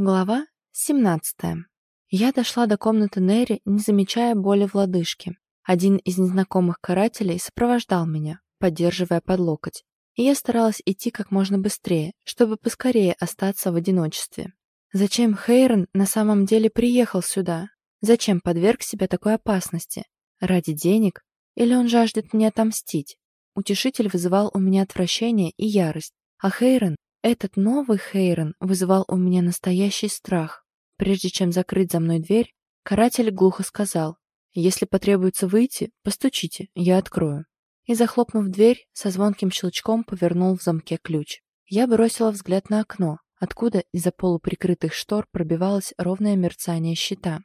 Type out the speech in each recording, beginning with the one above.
Глава 17. Я дошла до комнаты Нерри, не замечая боли в лодыжке. Один из незнакомых карателей сопровождал меня, поддерживая под локоть. И я старалась идти как можно быстрее, чтобы поскорее остаться в одиночестве. Зачем Хейрон на самом деле приехал сюда? Зачем подверг себя такой опасности? Ради денег? Или он жаждет мне отомстить? Утешитель вызывал у меня отвращение и ярость, а Хейрон этот новый Хейрон вызывал у меня настоящий страх. Прежде чем закрыть за мной дверь, каратель глухо сказал, «Если потребуется выйти, постучите, я открою». И, захлопнув дверь, со звонким щелчком повернул в замке ключ. Я бросила взгляд на окно, откуда из-за полуприкрытых штор пробивалось ровное мерцание щита.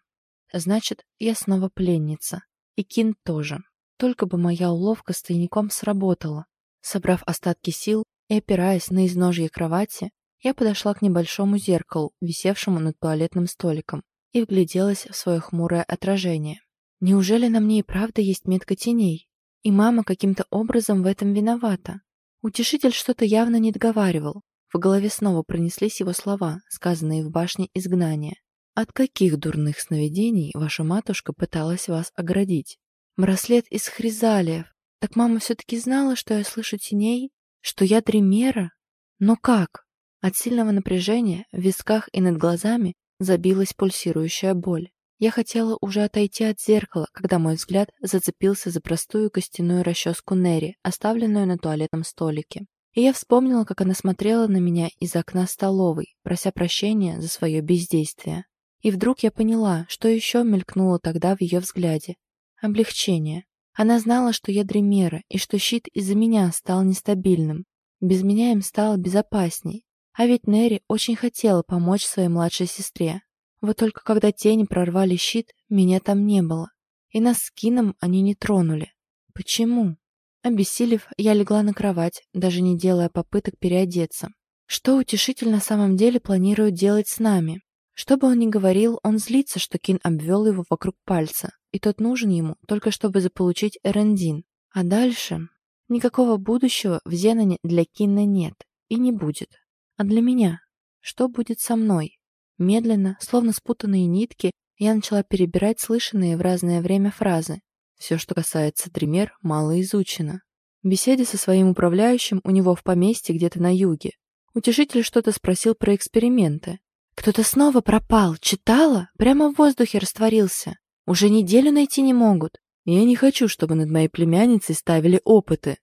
Значит, я снова пленница. И Кин тоже. Только бы моя уловка с тайником сработала. Собрав остатки сил, и, опираясь на изножье кровати, я подошла к небольшому зеркалу, висевшему над туалетным столиком, и вгляделась в свое хмурое отражение. Неужели на мне и правда есть метка теней? И мама каким-то образом в этом виновата? Утешитель что-то явно не договаривал. В голове снова пронеслись его слова, сказанные в башне изгнания. «От каких дурных сновидений ваша матушка пыталась вас оградить?» «Браслет из хризалиев. Так мама все-таки знала, что я слышу теней что я Дремера? Но как? От сильного напряжения в висках и над глазами забилась пульсирующая боль. Я хотела уже отойти от зеркала, когда мой взгляд зацепился за простую костяную расческу Нерри, оставленную на туалетном столике. И я вспомнила, как она смотрела на меня из окна столовой, прося прощения за свое бездействие. И вдруг я поняла, что еще мелькнуло тогда в ее взгляде. Облегчение. Она знала, что я Дремера, и что щит из-за меня стал нестабильным. Без меня им стало безопасней. А ведь Нерри очень хотела помочь своей младшей сестре. Вот только когда тени прорвали щит, меня там не было. И нас с Кином они не тронули. Почему? Обессилев, я легла на кровать, даже не делая попыток переодеться. Что утешитель на самом деле планирует делать с нами? Что бы он ни говорил, он злится, что Кин обвел его вокруг пальца, и тот нужен ему только чтобы заполучить Эрендин. А дальше... Никакого будущего в Зеноне для Кинна нет и не будет. А для меня? Что будет со мной? Медленно, словно спутанные нитки, я начала перебирать слышанные в разное время фразы. Все, что касается Дремер, мало изучено. Беседе со своим управляющим у него в поместье где-то на юге. Утешитель что-то спросил про эксперименты. Кто-то снова пропал, читала, прямо в воздухе растворился. Уже неделю найти не могут. Я не хочу, чтобы над моей племянницей ставили опыты.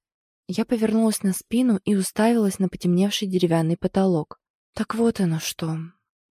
Я повернулась на спину и уставилась на потемневший деревянный потолок. Так вот оно что.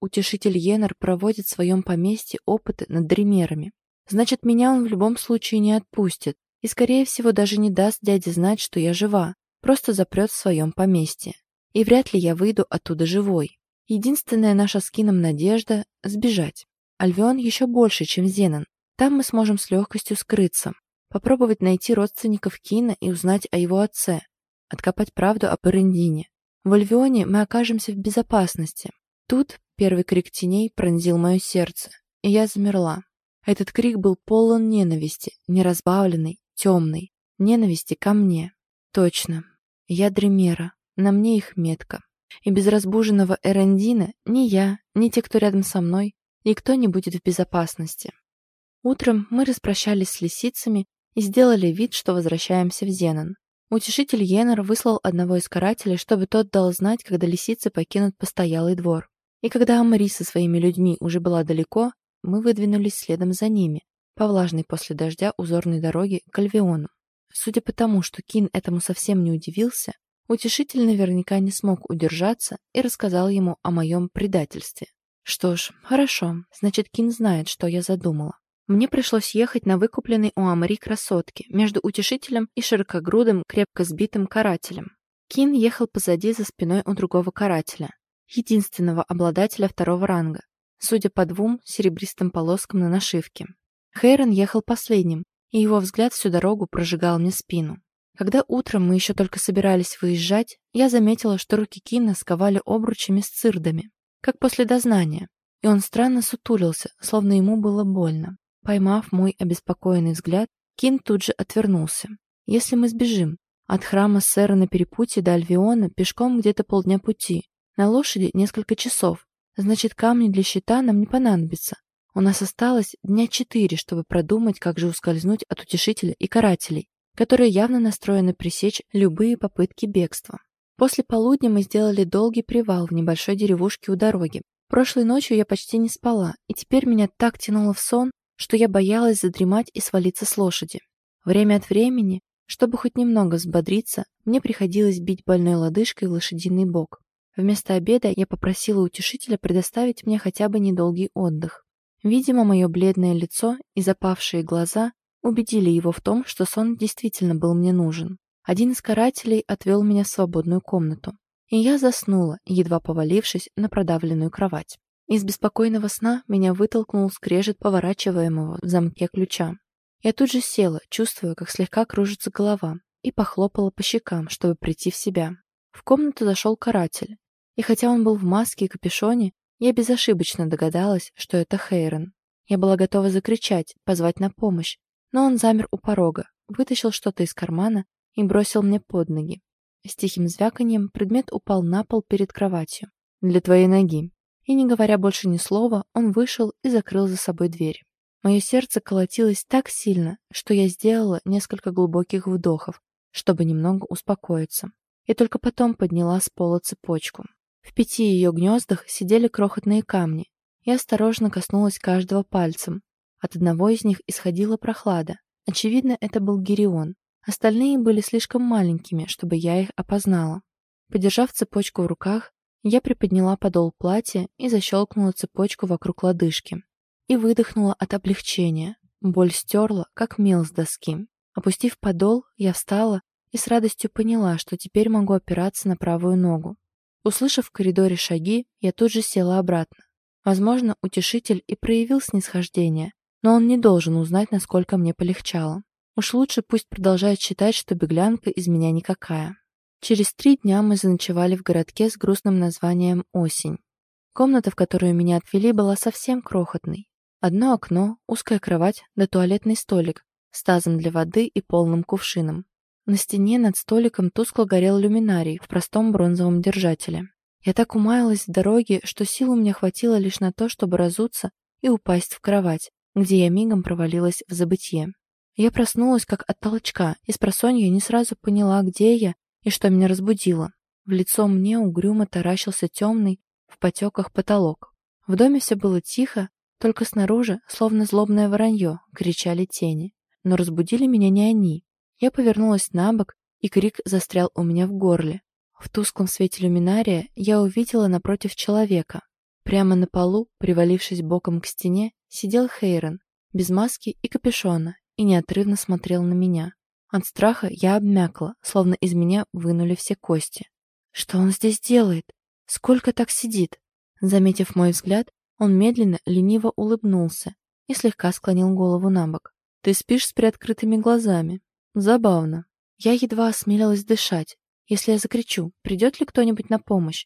Утешитель Йеннер проводит в своем поместье опыты над дремерами. Значит, меня он в любом случае не отпустит. И, скорее всего, даже не даст дяде знать, что я жива. Просто запрет в своем поместье. И вряд ли я выйду оттуда живой. Единственная наша с Кином надежда — сбежать. Альвион еще больше, чем Зенон. Там мы сможем с легкостью скрыться, попробовать найти родственников Кина и узнать о его отце, откопать правду о Эрендине. В Альвионе мы окажемся в безопасности. Тут первый крик теней пронзил мое сердце, и я замерла. Этот крик был полон ненависти, неразбавленный, темный, ненависти ко мне. Точно, я Дремера, на мне их метка. И без разбуженного Эрендина ни я, ни те, кто рядом со мной, никто не будет в безопасности. Утром мы распрощались с лисицами и сделали вид, что возвращаемся в Зенон. Утешитель Йеннер выслал одного из карателей, чтобы тот дал знать, когда лисицы покинут постоялый двор. И когда Амари со своими людьми уже была далеко, мы выдвинулись следом за ними, по влажной после дождя узорной дороге к Альвиону. Судя по тому, что Кин этому совсем не удивился, утешитель наверняка не смог удержаться и рассказал ему о моем предательстве. Что ж, хорошо, значит, Кин знает, что я задумала. Мне пришлось ехать на выкупленной у Амари красотке между утешителем и широкогрудым, крепко сбитым карателем. Кин ехал позади за спиной у другого карателя, единственного обладателя второго ранга, судя по двум серебристым полоскам на нашивке. Хейрон ехал последним, и его взгляд всю дорогу прожигал мне спину. Когда утром мы еще только собирались выезжать, я заметила, что руки Кина сковали обручами с цирдами, как после дознания, и он странно сутулился, словно ему было больно. Поймав мой обеспокоенный взгляд, Кин тут же отвернулся. «Если мы сбежим, от храма сэра на перепутье до Альвиона пешком где-то полдня пути, на лошади несколько часов. Значит, камни для щита нам не понадобятся. У нас осталось дня четыре, чтобы продумать, как же ускользнуть от утешителя и карателей, которые явно настроены пресечь любые попытки бегства. После полудня мы сделали долгий привал в небольшой деревушке у дороги. Прошлой ночью я почти не спала, и теперь меня так тянуло в сон, что я боялась задремать и свалиться с лошади. Время от времени, чтобы хоть немного взбодриться, мне приходилось бить больной лодыжкой в лошадиный бок. Вместо обеда я попросила утешителя предоставить мне хотя бы недолгий отдых. Видимо, мое бледное лицо и запавшие глаза убедили его в том, что сон действительно был мне нужен. Один из карателей отвел меня в свободную комнату, и я заснула, едва повалившись на продавленную кровать. Из беспокойного сна меня вытолкнул скрежет поворачиваемого в замке ключа. Я тут же села, чувствуя, как слегка кружится голова, и похлопала по щекам, чтобы прийти в себя. В комнату зашел каратель, и хотя он был в маске и капюшоне, я безошибочно догадалась, что это Хейрон. Я была готова закричать, позвать на помощь, но он замер у порога, вытащил что-то из кармана и бросил мне под ноги. С тихим звяканьем предмет упал на пол перед кроватью. «Для твоей ноги». И не говоря больше ни слова, он вышел и закрыл за собой дверь. Мое сердце колотилось так сильно, что я сделала несколько глубоких вдохов, чтобы немного успокоиться. И только потом подняла с пола цепочку. В пяти ее гнездах сидели крохотные камни. Я осторожно коснулась каждого пальцем. От одного из них исходила прохлада. Очевидно, это был Гирион. Остальные были слишком маленькими, чтобы я их опознала. Подержав цепочку в руках, я приподняла подол платья и защелкнула цепочку вокруг лодыжки. И выдохнула от облегчения. Боль стерла, как мел с доски. Опустив подол, я встала и с радостью поняла, что теперь могу опираться на правую ногу. Услышав в коридоре шаги, я тут же села обратно. Возможно, утешитель и проявил снисхождение, но он не должен узнать, насколько мне полегчало. Уж лучше пусть продолжает считать, что беглянка из меня никакая. Через три дня мы заночевали в городке с грустным названием «Осень». Комната, в которую меня отвели, была совсем крохотной. Одно окно, узкая кровать да туалетный столик с тазом для воды и полным кувшином. На стене над столиком тускло горел люминарий в простом бронзовом держателе. Я так умаялась в дороге, что сил у меня хватило лишь на то, чтобы разуться и упасть в кровать, где я мигом провалилась в забытье. Я проснулась как от толчка, и с просонья не сразу поняла, где я и что меня разбудило. В лицо мне угрюмо таращился темный в потеках потолок. В доме все было тихо, только снаружи, словно злобное воронье, кричали тени. Но разбудили меня не они. Я повернулась на бок, и крик застрял у меня в горле. В тусклом свете люминария я увидела напротив человека. Прямо на полу, привалившись боком к стене, сидел Хейрон, без маски и капюшона, и неотрывно смотрел на меня. От страха я обмякла, словно из меня вынули все кости. Что он здесь делает? Сколько так сидит? Заметив мой взгляд, он медленно, лениво улыбнулся и слегка склонил голову на бок. «Ты спишь с приоткрытыми глазами. Забавно. Я едва осмелилась дышать. Если я закричу, придет ли кто-нибудь на помощь?»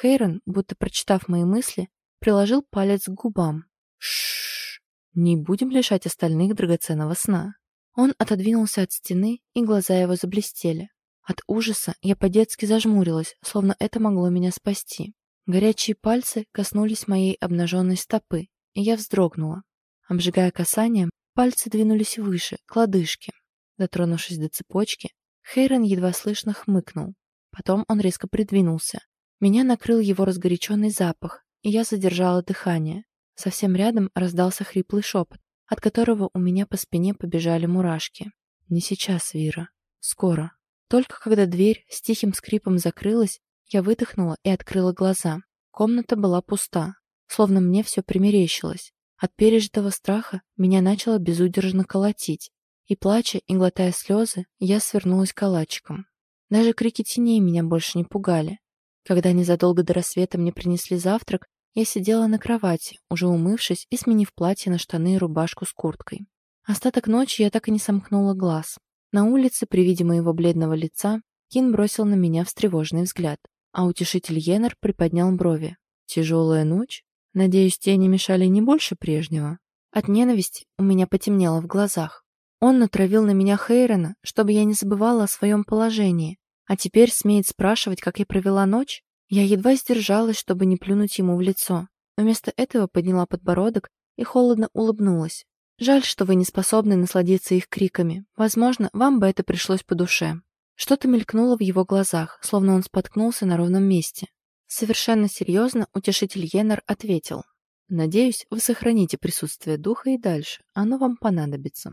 Хейрон, будто прочитав мои мысли, приложил палец к губам. Шш. Не будем лишать остальных драгоценного сна. Он отодвинулся от стены, и глаза его заблестели. От ужаса я по-детски зажмурилась, словно это могло меня спасти. Горячие пальцы коснулись моей обнаженной стопы, и я вздрогнула. Обжигая касанием, пальцы двинулись выше, к лодыжке. Дотронувшись до цепочки, Хейрон едва слышно хмыкнул. Потом он резко придвинулся. Меня накрыл его разгоряченный запах, и я задержала дыхание. Совсем рядом раздался хриплый шепот, от которого у меня по спине побежали мурашки. «Не сейчас, Вира. Скоро». Только когда дверь с тихим скрипом закрылась, я выдохнула и открыла глаза. Комната была пуста, словно мне все примерещилось. От пережитого страха меня начало безудержно колотить, и, плача и глотая слезы, я свернулась калачиком. Даже крики теней меня больше не пугали. Когда незадолго до рассвета мне принесли завтрак, я сидела на кровати, уже умывшись и сменив платье на штаны и рубашку с курткой. Остаток ночи я так и не сомкнула глаз. На улице, при виде моего бледного лица, Кин бросил на меня встревоженный взгляд, а утешитель Йеннер приподнял брови. «Тяжелая ночь? Надеюсь, тени мешали не больше прежнего?» От ненависти у меня потемнело в глазах. Он натравил на меня Хейрена, чтобы я не забывала о своем положении, а теперь смеет спрашивать, как я провела ночь? Я едва сдержалась, чтобы не плюнуть ему в лицо. Вместо этого подняла подбородок и холодно улыбнулась. Жаль, что вы не способны насладиться их криками. Возможно, вам бы это пришлось по душе. Что-то мелькнуло в его глазах, словно он споткнулся на ровном месте. Совершенно серьезно утешитель Йеннер ответил. «Надеюсь, вы сохраните присутствие духа и дальше. Оно вам понадобится».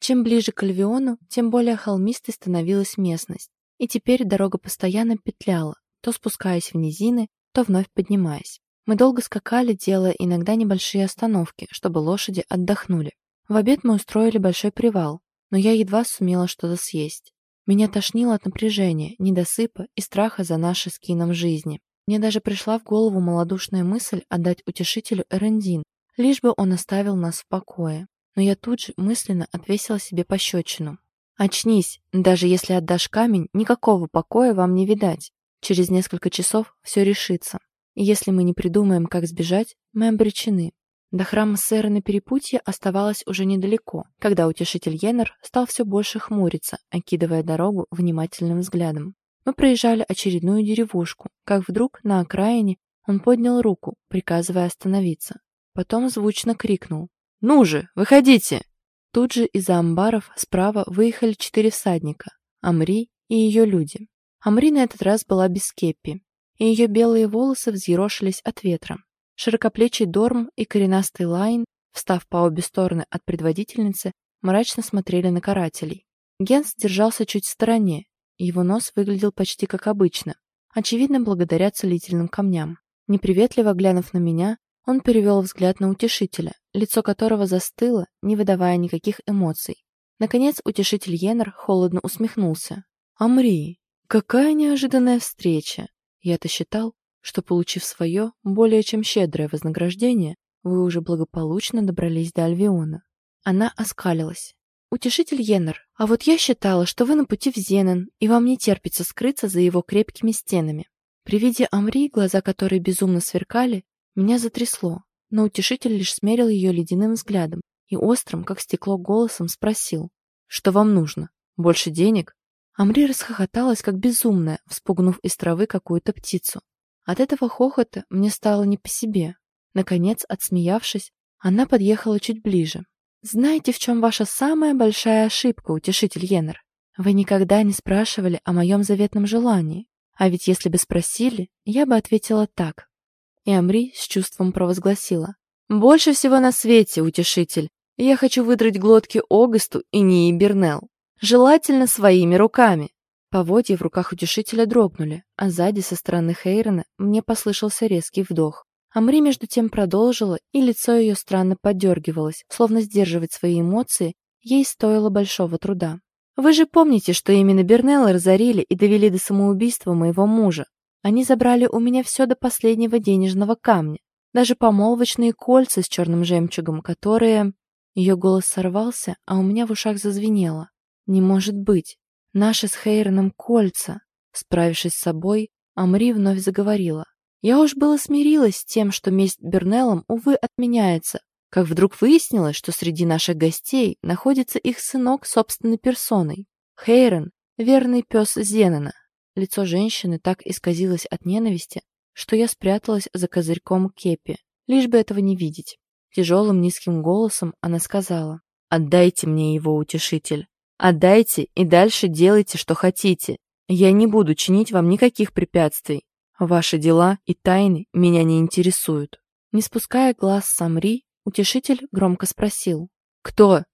Чем ближе к Альвиону, тем более холмистой становилась местность. И теперь дорога постоянно петляла, то спускаясь в низины, то вновь поднимаясь. Мы долго скакали, делая иногда небольшие остановки, чтобы лошади отдохнули. В обед мы устроили большой привал, но я едва сумела что-то съесть. Меня тошнило от напряжения, недосыпа и страха за наши с Кином жизни. Мне даже пришла в голову малодушная мысль отдать утешителю Эрендин, лишь бы он оставил нас в покое. Но я тут же мысленно отвесила себе пощечину. «Очнись! Даже если отдашь камень, никакого покоя вам не видать. Через несколько часов все решится. И если мы не придумаем, как сбежать, мы обречены. До храма сэра на перепутье оставалось уже недалеко, когда утешитель Йеннер стал все больше хмуриться, окидывая дорогу внимательным взглядом. Мы проезжали очередную деревушку, как вдруг на окраине он поднял руку, приказывая остановиться. Потом звучно крикнул. «Ну же, выходите!» Тут же из-за амбаров справа выехали четыре всадника, Амри и ее люди. Амри на этот раз была без кепи, и ее белые волосы взъерошились от ветра. Широкоплечий Дорм и коренастый Лайн, встав по обе стороны от предводительницы, мрачно смотрели на карателей. Генс держался чуть в стороне, его нос выглядел почти как обычно, очевидно, благодаря целительным камням. Неприветливо глянув на меня, он перевел взгляд на утешителя, лицо которого застыло, не выдавая никаких эмоций. Наконец утешитель Йеннер холодно усмехнулся. «Амри, какая неожиданная встреча! Я-то считал, что, получив свое, более чем щедрое вознаграждение, вы уже благополучно добрались до Альвиона». Она оскалилась. «Утешитель Йеннер, а вот я считала, что вы на пути в Зенен, и вам не терпится скрыться за его крепкими стенами». При виде Амри, глаза которой безумно сверкали, меня затрясло, но утешитель лишь смерил ее ледяным взглядом и острым, как стекло, голосом спросил, «Что вам нужно? Больше денег?» Амри расхохоталась, как безумная, вспугнув из травы какую-то птицу. От этого хохота мне стало не по себе. Наконец, отсмеявшись, она подъехала чуть ближе. «Знаете, в чем ваша самая большая ошибка, утешитель Йеннер? Вы никогда не спрашивали о моем заветном желании. А ведь если бы спросили, я бы ответила так. И Амри с чувством провозгласила. «Больше всего на свете, утешитель. Я хочу выдрать глотки Огасту и Нии Бернел. Желательно своими руками». Поводья в руках утешителя дрогнули, а сзади со стороны Хейрона мне послышался резкий вдох. Амри между тем продолжила, и лицо ее странно подергивалось, словно сдерживать свои эмоции ей стоило большого труда. «Вы же помните, что именно Бернелла разорили и довели до самоубийства моего мужа. Они забрали у меня все до последнего денежного камня, даже помолвочные кольца с черным жемчугом, которые... Ее голос сорвался, а у меня в ушах зазвенело. Не может быть. Наши с Хейроном кольца. Справившись с собой, Амри вновь заговорила. Я уж было смирилась с тем, что месть Бернеллам, увы, отменяется, как вдруг выяснилось, что среди наших гостей находится их сынок собственной персоной. Хейрон — верный пес Зенена, Лицо женщины так исказилось от ненависти, что я спряталась за козырьком кепи, лишь бы этого не видеть. Тяжелым низким голосом она сказала, «Отдайте мне его, утешитель. Отдайте и дальше делайте, что хотите. Я не буду чинить вам никаких препятствий. Ваши дела и тайны меня не интересуют». Не спуская глаз с Самри, утешитель громко спросил, «Кто?»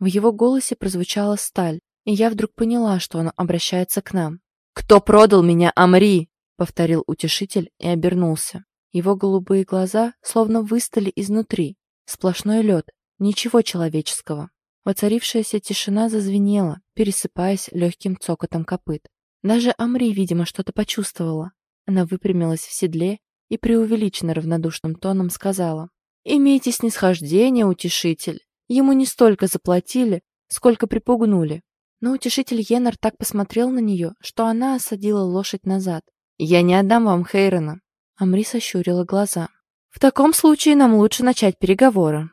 В его голосе прозвучала сталь, и я вдруг поняла, что он обращается к нам. «Кто продал меня, Амри?» — повторил утешитель и обернулся. Его голубые глаза словно выстали изнутри. Сплошной лед, ничего человеческого. Воцарившаяся тишина зазвенела, пересыпаясь легким цокотом копыт. Даже Амри, видимо, что-то почувствовала. Она выпрямилась в седле и преувеличенно равнодушным тоном сказала. «Имейте снисхождение, утешитель. Ему не столько заплатили, сколько припугнули. Но утешитель Йеннер так посмотрел на нее, что она осадила лошадь назад. «Я не отдам вам Хейрона». Амри сощурила глаза. «В таком случае нам лучше начать переговоры».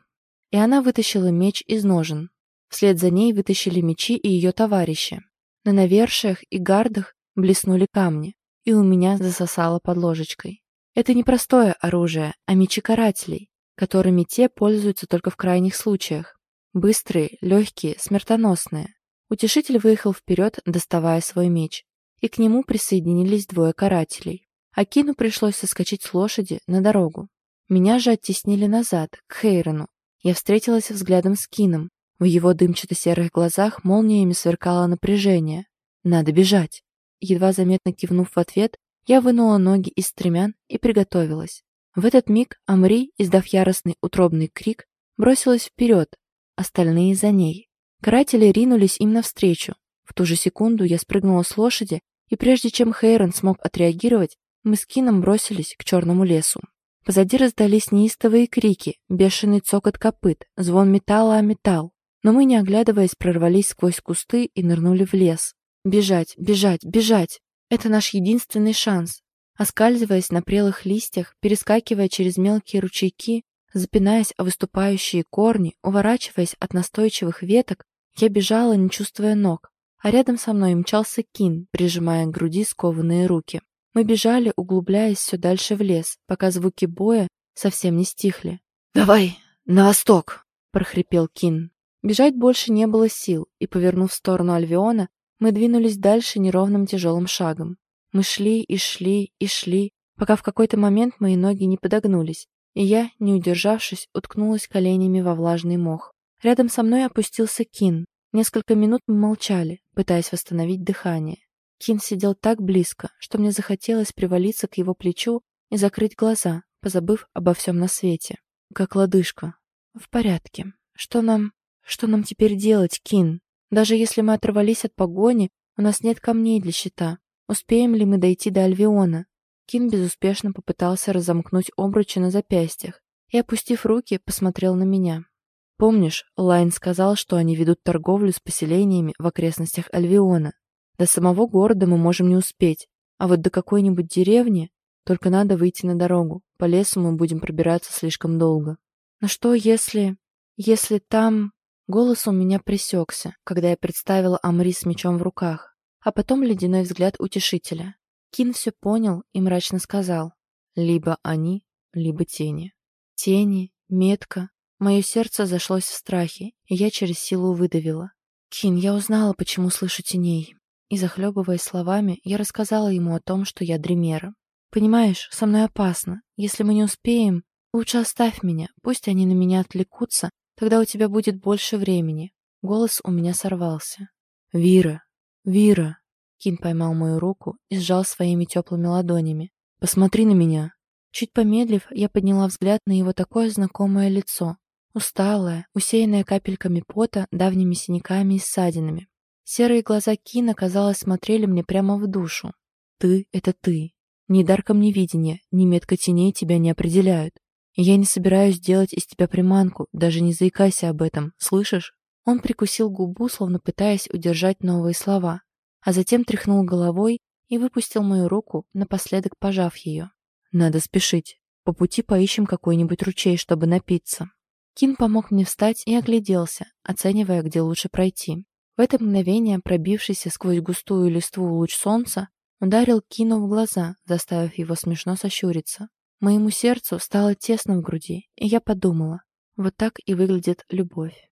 И она вытащила меч из ножен. Вслед за ней вытащили мечи и ее товарищи. На навершиях и гардах блеснули камни, и у меня засосало под ложечкой. Это не простое оружие, а мечи карателей, которыми те пользуются только в крайних случаях. Быстрые, легкие, смертоносные. Утешитель выехал вперед, доставая свой меч, и к нему присоединились двое карателей. Акину пришлось соскочить с лошади на дорогу. Меня же оттеснили назад, к Хейрону. Я встретилась взглядом с Кином. В его дымчато-серых глазах молниями сверкало напряжение. Надо бежать. Едва заметно кивнув в ответ, я вынула ноги из стремян и приготовилась. В этот миг Амри, издав яростный утробный крик, бросилась вперед, остальные за ней. Каратели ринулись им навстречу. В ту же секунду я спрыгнула с лошади, и прежде чем Хейрон смог отреагировать, мы с Кином бросились к черному лесу. Позади раздались неистовые крики, бешеный цокот копыт, звон металла о металл. Но мы, не оглядываясь, прорвались сквозь кусты и нырнули в лес. Бежать, бежать, бежать! Это наш единственный шанс. Оскальзываясь на прелых листьях, перескакивая через мелкие ручейки, запинаясь о выступающие корни, уворачиваясь от настойчивых веток, я бежала, не чувствуя ног, а рядом со мной мчался Кин, прижимая к груди скованные руки. Мы бежали, углубляясь все дальше в лес, пока звуки боя совсем не стихли. «Давай, на восток!» — прохрипел Кин. Бежать больше не было сил, и, повернув в сторону Альвиона, мы двинулись дальше неровным тяжелым шагом. Мы шли и шли и шли, пока в какой-то момент мои ноги не подогнулись, и я, не удержавшись, уткнулась коленями во влажный мох. Рядом со мной опустился Кин. Несколько минут мы молчали, пытаясь восстановить дыхание. Кин сидел так близко, что мне захотелось привалиться к его плечу и закрыть глаза, позабыв обо всем на свете. Как лодыжка. В порядке. Что нам... Что нам теперь делать, Кин? Даже если мы оторвались от погони, у нас нет камней для щита. Успеем ли мы дойти до Альвиона? Кин безуспешно попытался разомкнуть обручи на запястьях и, опустив руки, посмотрел на меня. Помнишь, Лайн сказал, что они ведут торговлю с поселениями в окрестностях Альвиона? До самого города мы можем не успеть, а вот до какой-нибудь деревни только надо выйти на дорогу. По лесу мы будем пробираться слишком долго. Но что если... Если там... Голос у меня пресекся, когда я представила Амри с мечом в руках, а потом ледяной взгляд утешителя. Кин все понял и мрачно сказал. Либо они, либо тени. Тени, метка. Мое сердце зашлось в страхе, и я через силу выдавила. «Кин, я узнала, почему слышу теней. И, захлебываясь словами, я рассказала ему о том, что я дремера. «Понимаешь, со мной опасно. Если мы не успеем, лучше оставь меня, пусть они на меня отвлекутся, тогда у тебя будет больше времени». Голос у меня сорвался. «Вира! Вира!» Кин поймал мою руку и сжал своими теплыми ладонями. «Посмотри на меня!» Чуть помедлив, я подняла взгляд на его такое знакомое лицо. Усталое, усеянное капельками пота, давними синяками и ссадинами. Серые глаза Кина, казалось, смотрели мне прямо в душу. «Ты — это ты. Ни дар камневидения, ни метка теней тебя не определяют. Я не собираюсь делать из тебя приманку, даже не заикайся об этом, слышишь?» Он прикусил губу, словно пытаясь удержать новые слова, а затем тряхнул головой и выпустил мою руку, напоследок пожав ее. «Надо спешить. По пути поищем какой-нибудь ручей, чтобы напиться». Кин помог мне встать и огляделся, оценивая, где лучше пройти. В это мгновение пробившийся сквозь густую листву луч солнца ударил Кину в глаза, заставив его смешно сощуриться. Моему сердцу стало тесно в груди, и я подумала, вот так и выглядит любовь.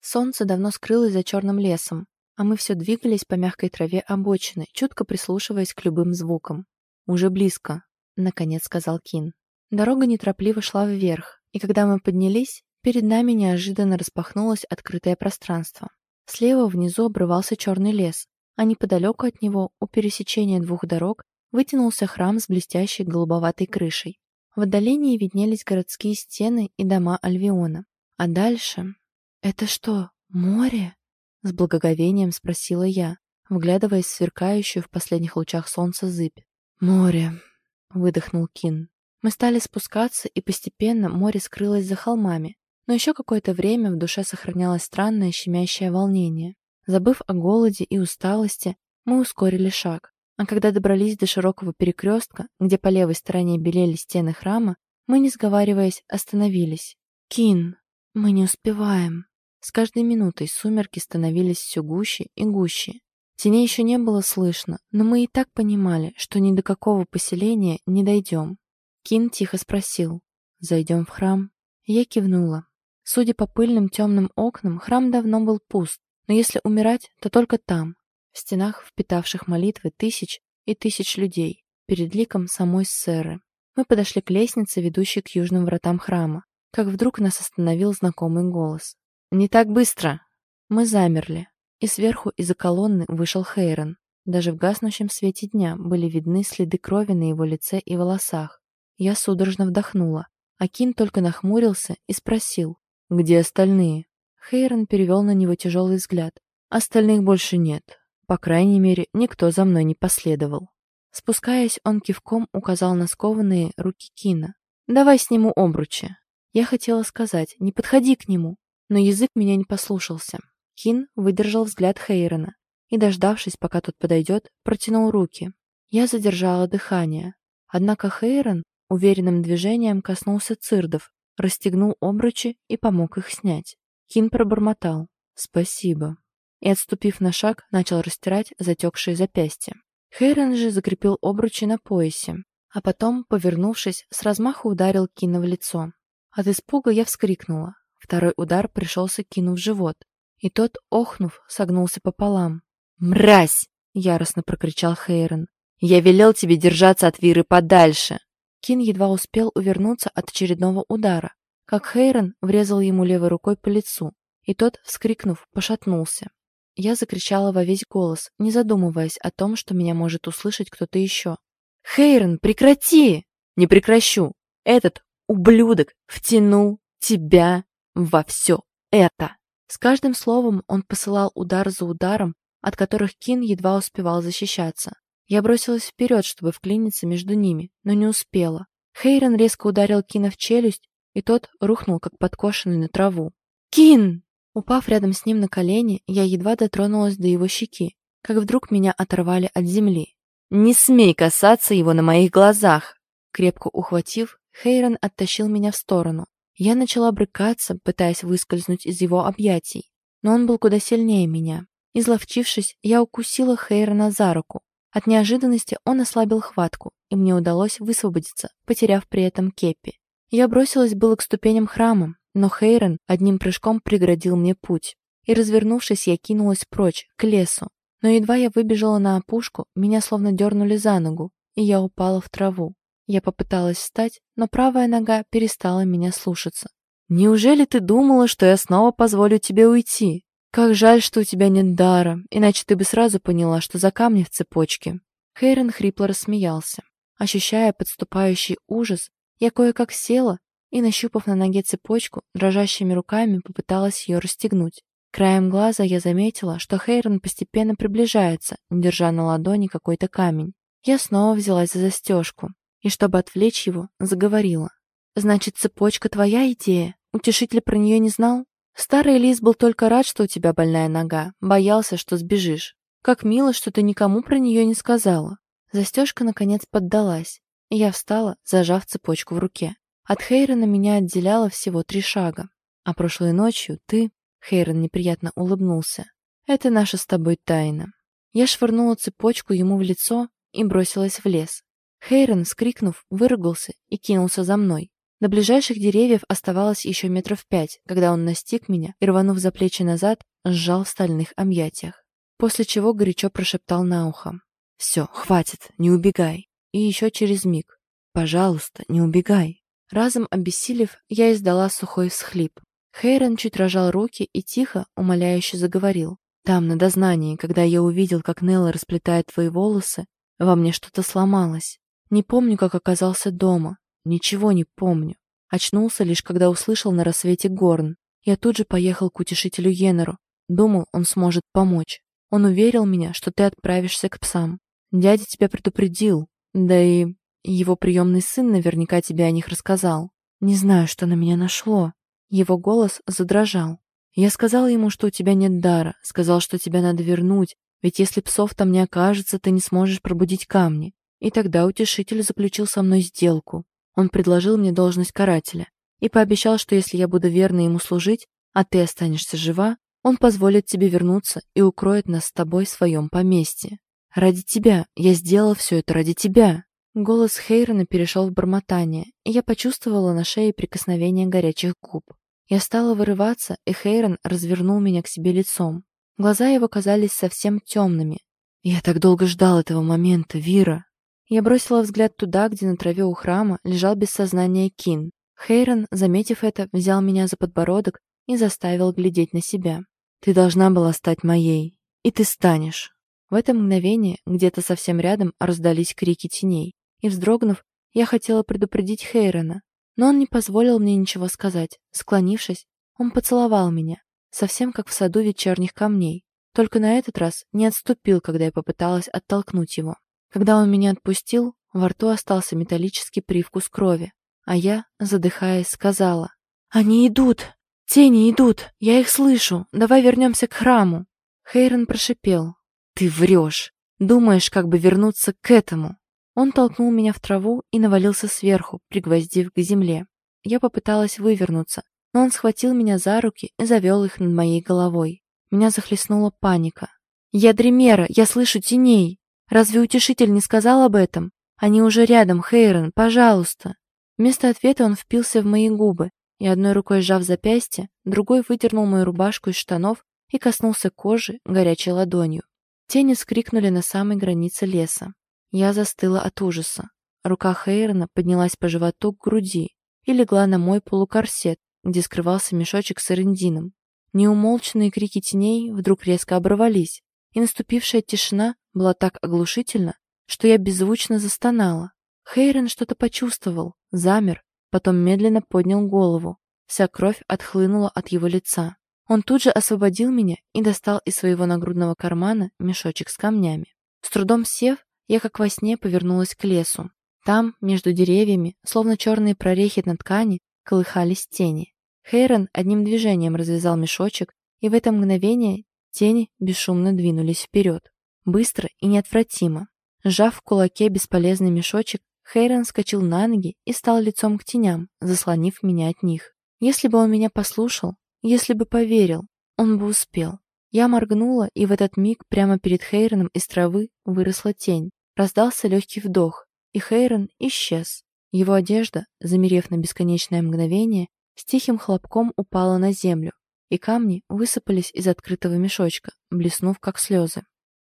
Солнце давно скрылось за черным лесом, а мы все двигались по мягкой траве обочины, чутко прислушиваясь к любым звукам. «Уже близко», — наконец сказал Кин. Дорога неторопливо шла вверх, и когда мы поднялись, перед нами неожиданно распахнулось открытое пространство. Слева внизу обрывался черный лес, а неподалеку от него, у пересечения двух дорог, вытянулся храм с блестящей голубоватой крышей. В отдалении виднелись городские стены и дома Альвиона. А дальше... «Это что, море?» — с благоговением спросила я, вглядываясь в сверкающую в последних лучах солнца зыбь. «Море!» — выдохнул Кин. Мы стали спускаться, и постепенно море скрылось за холмами, но еще какое-то время в душе сохранялось странное щемящее волнение. Забыв о голоде и усталости, мы ускорили шаг. А когда добрались до широкого перекрестка, где по левой стороне белели стены храма, мы, не сговариваясь, остановились. «Кин, мы не успеваем». С каждой минутой сумерки становились все гуще и гуще. Теней еще не было слышно, но мы и так понимали, что ни до какого поселения не дойдем. Кин тихо спросил, «Зайдем в храм?» Я кивнула. Судя по пыльным темным окнам, храм давно был пуст, но если умирать, то только там, в стенах, впитавших молитвы тысяч и тысяч людей, перед ликом самой Сэры. Мы подошли к лестнице, ведущей к южным вратам храма, как вдруг нас остановил знакомый голос. «Не так быстро!» Мы замерли, и сверху из-за колонны вышел Хейрон. Даже в гаснущем свете дня были видны следы крови на его лице и волосах. Я судорожно вдохнула. Акин только нахмурился и спросил, «Где остальные?» Хейрон перевел на него тяжелый взгляд. «Остальных больше нет. По крайней мере, никто за мной не последовал». Спускаясь, он кивком указал на скованные руки Кина. «Давай сниму обручи». Я хотела сказать, не подходи к нему, но язык меня не послушался. Кин выдержал взгляд Хейрона и, дождавшись, пока тот подойдет, протянул руки. Я задержала дыхание. Однако Хейрон уверенным движением коснулся цирдов, расстегнул обручи и помог их снять. Кин пробормотал «Спасибо» и, отступив на шаг, начал растирать затекшие запястья. Хейрон же закрепил обручи на поясе, а потом, повернувшись, с размаху ударил Кина в лицо. От испуга я вскрикнула. Второй удар пришелся Кину в живот, и тот, охнув, согнулся пополам. «Мразь!» — яростно прокричал Хейрон. «Я велел тебе держаться от Виры подальше!» Кин едва успел увернуться от очередного удара, как Хейрон врезал ему левой рукой по лицу, и тот, вскрикнув, пошатнулся. Я закричала во весь голос, не задумываясь о том, что меня может услышать кто-то еще. «Хейрон, прекрати!» «Не прекращу! Этот ублюдок втянул тебя во все это!» С каждым словом он посылал удар за ударом, от которых Кин едва успевал защищаться. Я бросилась вперед, чтобы вклиниться между ними, но не успела. Хейрон резко ударил Кина в челюсть, и тот рухнул, как подкошенный на траву. «Кин!» Упав рядом с ним на колени, я едва дотронулась до его щеки, как вдруг меня оторвали от земли. «Не смей касаться его на моих глазах!» Крепко ухватив, Хейрон оттащил меня в сторону. Я начала брыкаться, пытаясь выскользнуть из его объятий, но он был куда сильнее меня. Изловчившись, я укусила Хейрона за руку. От неожиданности он ослабил хватку, и мне удалось высвободиться, потеряв при этом кепи. Я бросилась было к ступеням храма, но Хейрон одним прыжком преградил мне путь. И, развернувшись, я кинулась прочь, к лесу. Но едва я выбежала на опушку, меня словно дернули за ногу, и я упала в траву. Я попыталась встать, но правая нога перестала меня слушаться. «Неужели ты думала, что я снова позволю тебе уйти? Как жаль, что у тебя нет дара, иначе ты бы сразу поняла, что за камни в цепочке». Хейрон хрипло рассмеялся. Ощущая подступающий ужас, я кое-как села и, нащупав на ноге цепочку, дрожащими руками попыталась ее расстегнуть. Краем глаза я заметила, что Хейрон постепенно приближается, держа на ладони какой-то камень. Я снова взялась за застежку и, чтобы отвлечь его, заговорила. «Значит, цепочка твоя идея? Утешитель про нее не знал? Старый лис был только рад, что у тебя больная нога, боялся, что сбежишь. Как мило, что ты никому про нее не сказала». Застежка, наконец, поддалась, и я встала, зажав цепочку в руке. От Хейрона меня отделяло всего три шага. А прошлой ночью ты, Хейрон неприятно улыбнулся, это наша с тобой тайна. Я швырнула цепочку ему в лицо и бросилась в лес. Хейрон, вскрикнув, выругался и кинулся за мной. До ближайших деревьев оставалось еще метров пять, когда он настиг меня и, рванув за плечи назад, сжал в стальных объятиях. После чего горячо прошептал на ухо. «Все, хватит, не убегай». И еще через миг. «Пожалуйста, не убегай». Разом обессилев, я издала сухой всхлип. Хейрон чуть рожал руки и тихо, умоляюще заговорил. «Там, на дознании, когда я увидел, как Нелла расплетает твои волосы, во мне что-то сломалось. Не помню, как оказался дома. Ничего не помню. Очнулся лишь, когда услышал на рассвете горн. Я тут же поехал к утешителю Йеннеру. Думал, он сможет помочь. Он уверил меня, что ты отправишься к псам. Дядя тебя предупредил. Да и его приемный сын наверняка тебе о них рассказал. Не знаю, что на меня нашло. Его голос задрожал. Я сказал ему, что у тебя нет дара, сказал, что тебя надо вернуть, ведь если псов там не окажется, ты не сможешь пробудить камни. И тогда утешитель заключил со мной сделку. Он предложил мне должность карателя и пообещал, что если я буду верно ему служить, а ты останешься жива, Он позволит тебе вернуться и укроет нас с тобой в своем поместье. Ради тебя. Я сделал все это ради тебя. Голос Хейрона перешел в бормотание, и я почувствовала на шее прикосновение горячих губ. Я стала вырываться, и Хейрон развернул меня к себе лицом. Глаза его казались совсем темными. «Я так долго ждал этого момента, Вира!» Я бросила взгляд туда, где на траве у храма лежал без сознания Кин. Хейрон, заметив это, взял меня за подбородок и заставил глядеть на себя. «Ты должна была стать моей, и ты станешь!» В это мгновение где-то совсем рядом раздались крики теней, и, вздрогнув, я хотела предупредить Хейрона, но он не позволил мне ничего сказать. Склонившись, он поцеловал меня, совсем как в саду вечерних камней, только на этот раз не отступил, когда я попыталась оттолкнуть его. Когда он меня отпустил, во рту остался металлический привкус крови, а я, задыхаясь, сказала, «Они идут! Тени идут! Я их слышу! Давай вернемся к храму!» Хейрон прошипел, «Ты врешь! Думаешь, как бы вернуться к этому!» Он толкнул меня в траву и навалился сверху, пригвоздив к земле. Я попыталась вывернуться, но он схватил меня за руки и завел их над моей головой. Меня захлестнула паника. «Я Дремера! Я слышу теней!» Разве утешитель не сказал об этом? Они уже рядом, Хейрон, пожалуйста. Вместо ответа он впился в мои губы и одной рукой сжав запястье, другой выдернул мою рубашку из штанов и коснулся кожи горячей ладонью. Тени скрикнули на самой границе леса. Я застыла от ужаса. Рука Хейрона поднялась по животу к груди и легла на мой полукорсет, где скрывался мешочек с эрендином. Неумолчные крики теней вдруг резко оборвались, и наступившая тишина была так оглушительна, что я беззвучно застонала. Хейрен что-то почувствовал, замер, потом медленно поднял голову. Вся кровь отхлынула от его лица. Он тут же освободил меня и достал из своего нагрудного кармана мешочек с камнями. С трудом сев, я как во сне повернулась к лесу. Там, между деревьями, словно черные прорехи на ткани, колыхались тени. Хейрон одним движением развязал мешочек, и в это мгновение Тени бесшумно двинулись вперед. Быстро и неотвратимо. Сжав в кулаке бесполезный мешочек, Хейрон вскочил на ноги и стал лицом к теням, заслонив меня от них. Если бы он меня послушал, если бы поверил, он бы успел. Я моргнула, и в этот миг прямо перед Хейроном из травы выросла тень. Раздался легкий вдох, и Хейрон исчез. Его одежда, замерев на бесконечное мгновение, с тихим хлопком упала на землю, и камни высыпались из открытого мешочка, блеснув как слезы.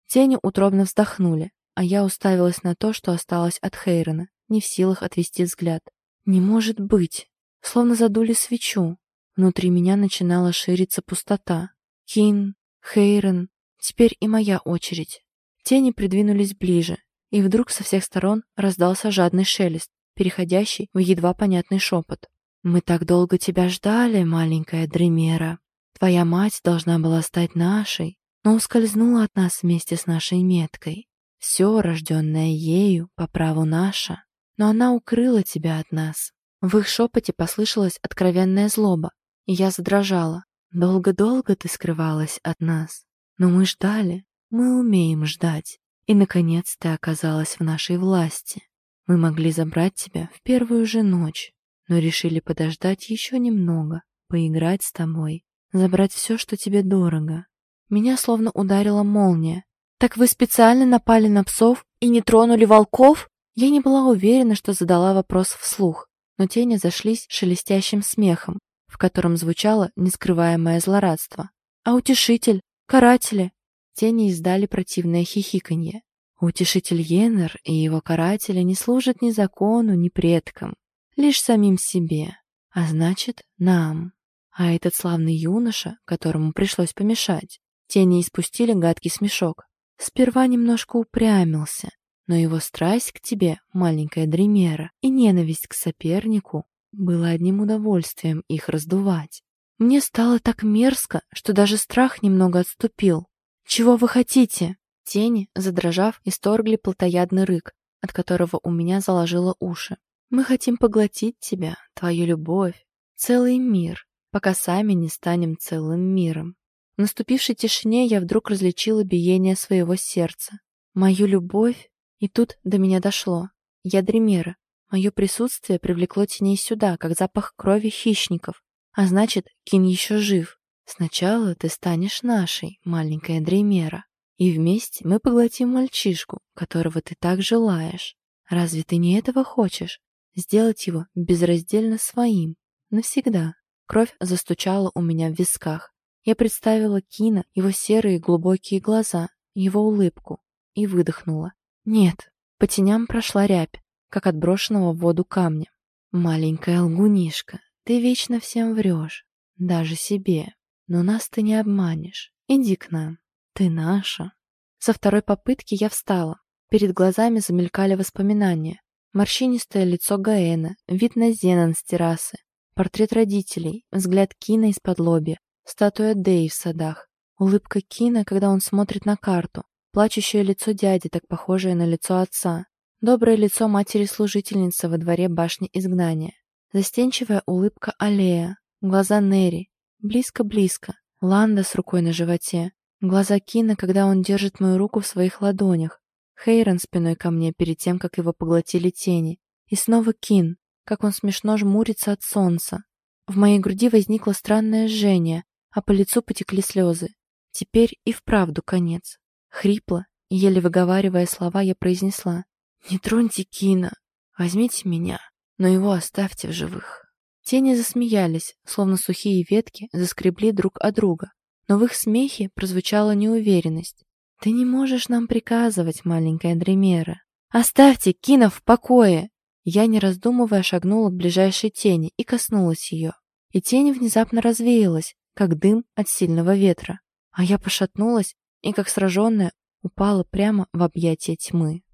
Тени утробно вздохнули, а я уставилась на то, что осталось от Хейрона, не в силах отвести взгляд. «Не может быть!» Словно задули свечу. Внутри меня начинала шириться пустота. Кин, Хейрон, теперь и моя очередь. Тени придвинулись ближе, и вдруг со всех сторон раздался жадный шелест, переходящий в едва понятный шепот. «Мы так долго тебя ждали, маленькая Дремера!» Твоя мать должна была стать нашей, но ускользнула от нас вместе с нашей меткой. Все, рожденное ею, по праву наше, но она укрыла тебя от нас. В их шепоте послышалась откровенная злоба, и я задрожала. Долго-долго ты скрывалась от нас, но мы ждали, мы умеем ждать, и, наконец, ты оказалась в нашей власти. Мы могли забрать тебя в первую же ночь, но решили подождать еще немного, поиграть с тобой, забрать все, что тебе дорого. Меня словно ударила молния. «Так вы специально напали на псов и не тронули волков?» Я не была уверена, что задала вопрос вслух, но тени зашлись шелестящим смехом, в котором звучало нескрываемое злорадство. «А утешитель? Каратели?» Тени издали противное хихиканье. Утешитель Йеннер и его каратели не служат ни закону, ни предкам, лишь самим себе, а значит, нам. А этот славный юноша, которому пришлось помешать, тени испустили гадкий смешок. Сперва немножко упрямился, но его страсть к тебе, маленькая Дремера, и ненависть к сопернику было одним удовольствием их раздувать. Мне стало так мерзко, что даже страх немного отступил. «Чего вы хотите?» Тени, задрожав, исторгли плотоядный рык, от которого у меня заложило уши. «Мы хотим поглотить тебя, твою любовь, целый мир, пока сами не станем целым миром. В наступившей тишине я вдруг различила биение своего сердца. Мою любовь, и тут до меня дошло. Я Дремера. Мое присутствие привлекло теней сюда, как запах крови хищников. А значит, Кин еще жив. Сначала ты станешь нашей, маленькая Дремера, и вместе мы поглотим мальчишку, которого ты так желаешь. Разве ты не этого хочешь? Сделать его безраздельно своим, навсегда. Кровь застучала у меня в висках. Я представила Кина, его серые глубокие глаза, его улыбку, и выдохнула. Нет, по теням прошла рябь, как от брошенного в воду камня. Маленькая лгунишка, ты вечно всем врешь, даже себе. Но нас ты не обманешь. Иди к нам. Ты наша. Со второй попытки я встала. Перед глазами замелькали воспоминания. Морщинистое лицо Гаэна, вид на Зенон с террасы, портрет родителей, взгляд Кина из-под лобья, статуя Дэй в садах, улыбка Кина, когда он смотрит на карту, плачущее лицо дяди, так похожее на лицо отца, доброе лицо матери-служительницы во дворе башни изгнания, застенчивая улыбка Аллея, глаза Нери, близко-близко, Ланда с рукой на животе, глаза Кина, когда он держит мою руку в своих ладонях, Хейрон спиной ко мне перед тем, как его поглотили тени, и снова Кин, как он смешно жмурится от солнца. В моей груди возникло странное жжение, а по лицу потекли слезы. Теперь и вправду конец. Хрипло, еле выговаривая слова, я произнесла. «Не троньте Кина, возьмите меня, но его оставьте в живых». Тени засмеялись, словно сухие ветки заскребли друг о друга, но в их смехе прозвучала неуверенность. «Ты не можешь нам приказывать, маленькая Дремера. Оставьте Кина в покое!» Я, не раздумывая, шагнула к ближайшей тени и коснулась ее. И тень внезапно развеялась, как дым от сильного ветра. А я пошатнулась и, как сраженная, упала прямо в объятия тьмы.